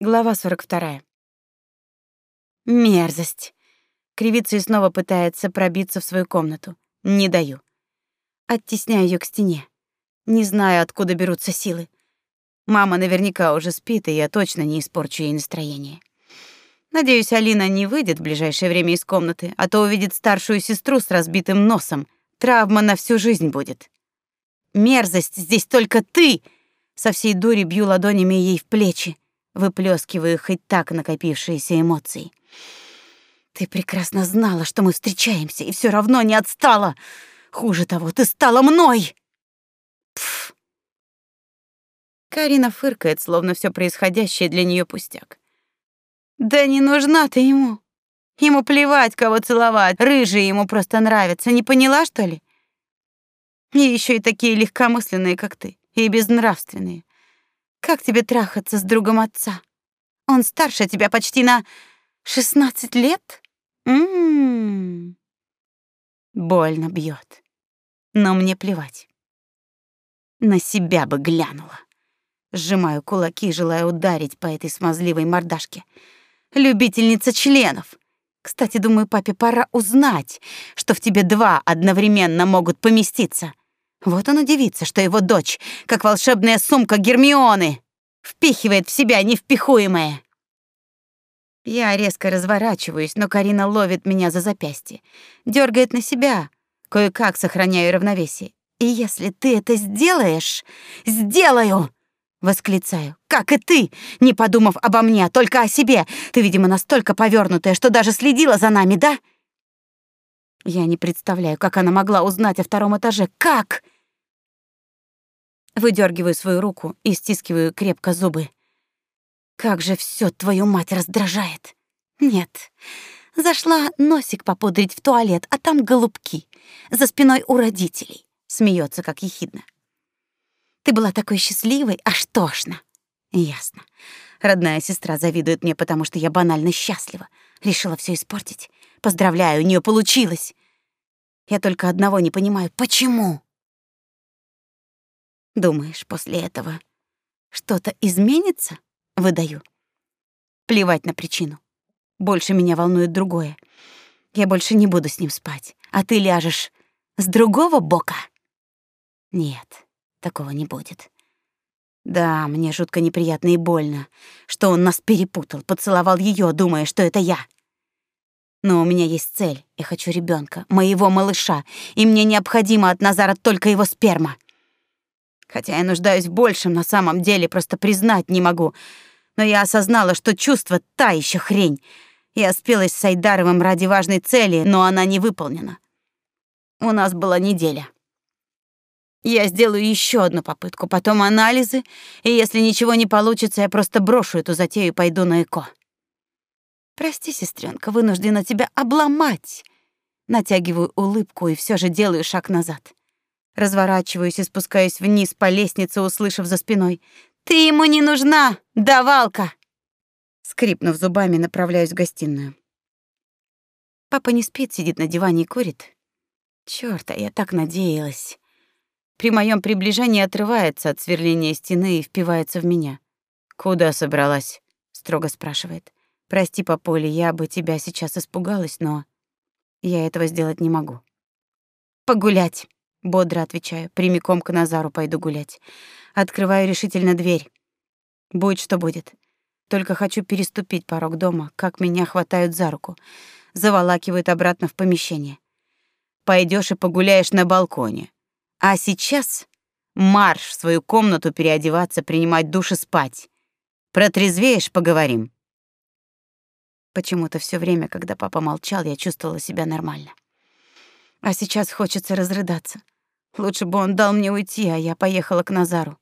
Глава 42. Мерзость. Кривится и снова пытается пробиться в свою комнату. Не даю. Оттесняю ее к стене. Не знаю, откуда берутся силы. Мама наверняка уже спит, и я точно не испорчу ей настроение. Надеюсь, Алина не выйдет в ближайшее время из комнаты, а то увидит старшую сестру с разбитым носом. Травма на всю жизнь будет. Мерзость, здесь только ты. Со всей дури бью ладонями ей в плечи выплескиваю хоть так накопившиеся эмоции. Ты прекрасно знала, что мы встречаемся, и все равно не отстала. Хуже того, ты стала мной. Пф. Карина фыркает, словно все происходящее для нее пустяк. Да не нужна ты ему. Ему плевать, кого целовать. Рыжие ему просто нравятся. Не поняла, что ли? И еще и такие легкомысленные, как ты, и безнравственные. Как тебе трахаться с другом отца? Он старше тебя почти на шестнадцать лет? М-м. Больно бьет. Но мне плевать. На себя бы глянула. Сжимаю кулаки, желая ударить по этой смазливой мордашке. Любительница членов. Кстати, думаю, папе пора узнать, что в тебе два одновременно могут поместиться. Вот он удивится, что его дочь, как волшебная сумка Гермионы, впихивает в себя невпихуемое. Я резко разворачиваюсь, но Карина ловит меня за запястье, дергает на себя, кое-как сохраняю равновесие. И если ты это сделаешь, сделаю, восклицаю. Как и ты, не подумав обо мне, а только о себе. Ты, видимо, настолько повёрнутая, что даже следила за нами, да? Я не представляю, как она могла узнать о втором этаже. Как? Выдергиваю свою руку и стискиваю крепко зубы. Как же все твою мать раздражает. Нет. Зашла носик попудрить в туалет, а там голубки за спиной у родителей. Смеется, как ехидно. Ты была такой счастливой, аж тошно. Ясно. Родная сестра завидует мне, потому что я банально счастлива. Решила все испортить. Поздравляю, у нее получилось. Я только одного не понимаю, почему? Думаешь, после этого что-то изменится? Выдаю. Плевать на причину. Больше меня волнует другое. Я больше не буду с ним спать, а ты ляжешь с другого бока? Нет, такого не будет. Да, мне жутко неприятно и больно, что он нас перепутал, поцеловал ее, думая, что это я. Но у меня есть цель. Я хочу ребенка, моего малыша, и мне необходимо от Назара только его сперма. Хотя я нуждаюсь в большем на самом деле, просто признать не могу. Но я осознала, что чувство — та еще хрень. Я спелась с Айдаровым ради важной цели, но она не выполнена. У нас была неделя. Я сделаю еще одну попытку, потом анализы, и если ничего не получится, я просто брошу эту затею и пойду на ЭКО. Прости, сестренка, вынуждена тебя обломать. Натягиваю улыбку и все же делаю шаг назад. Разворачиваюсь и спускаюсь вниз по лестнице, услышав за спиной: "Ты ему не нужна, давалка". Скрипнув зубами, направляюсь в гостиную. Папа не спит, сидит на диване и курит. Чёрт, а я так надеялась. При моем приближении отрывается от сверления стены и впивается в меня. «Куда собралась?» — строго спрашивает. Прости, Папуля, я бы тебя сейчас испугалась, но я этого сделать не могу. Погулять, бодро отвечаю. Прямиком к Назару пойду гулять. Открываю решительно дверь. Будет что будет. Только хочу переступить порог дома, как меня хватают за руку, заволакивают обратно в помещение. Пойдешь и погуляешь на балконе. А сейчас марш в свою комнату переодеваться, принимать душ и спать. Протрезвеешь, поговорим. Почему-то все время, когда папа молчал, я чувствовала себя нормально. А сейчас хочется разрыдаться. Лучше бы он дал мне уйти, а я поехала к Назару.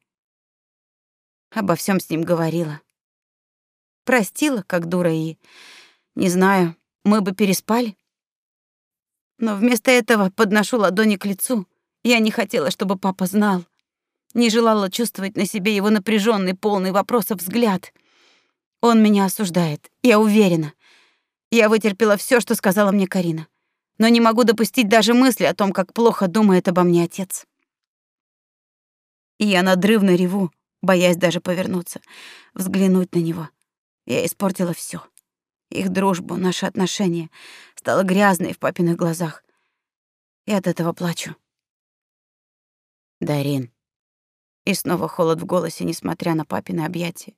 Обо всем с ним говорила. Простила, как дура, и... Не знаю, мы бы переспали. Но вместо этого подношу ладони к лицу. Я не хотела, чтобы папа знал. Не желала чувствовать на себе его напряженный, полный вопросов взгляд. Он меня осуждает, я уверена. Я вытерпела все, что сказала мне Карина, но не могу допустить даже мысли о том, как плохо думает обо мне отец. И я надрывно реву, боясь даже повернуться, взглянуть на него. Я испортила все: Их дружбу, наши отношения. Стала грязной в папиных глазах. И от этого плачу. Дарин. И снова холод в голосе, несмотря на папины объятия.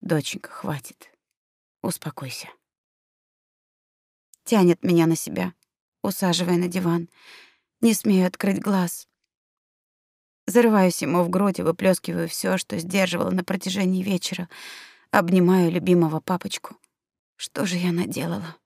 Доченька, хватит. Успокойся. Тянет меня на себя, усаживая на диван. Не смею открыть глаз. Зарываюсь ему в грудь и выплескиваю все, что сдерживала на протяжении вечера. Обнимаю любимого папочку. Что же я наделала?